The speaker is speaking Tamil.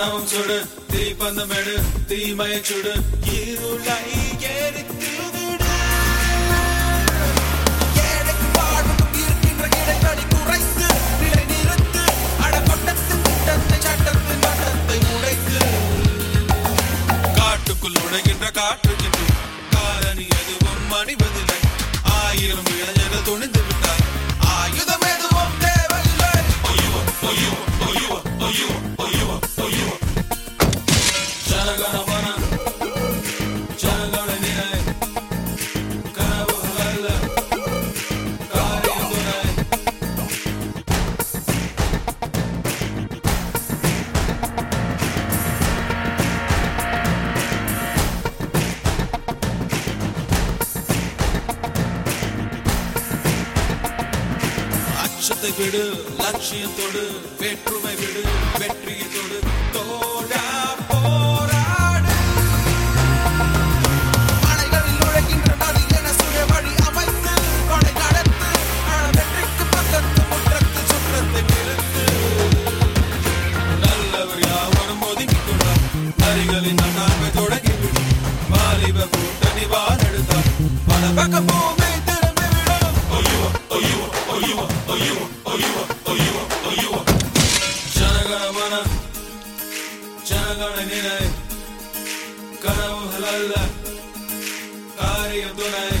கோபம் சுடு தீப்பந்தமெடு தீமையை சுடு. இருளை எரித்து காட்டுக்குள் நுழைகின்ற காற்றுக்கு காரணி எதுவும் அணிவதில்லை. ஆயிரம் அச்சத்தை விடு லட்சியத்தோடு வேற்றுமை விடு வெற்றியத்தோடு தொடு. போராடு. அணைகளில் நுழைகின்ற நதி என சுய வழி அமைத்து, கொடை நடத்து, வெற்றிக்கு பக்கத்து முற்றத்து சுற்றத்தை நிறுத்து. நல்லவர் யாவரும் நரிகளின் அண்ணாமை தொடங்கிவிடும். வாலிப கூட்டணி வாரெடுத்தார் பல பக்கம் பூமி ಜನಗಣ ನಿನಯ ಕನವು ಹಲಲ್ಲ ಕಾರ್ಯ ದುನಯ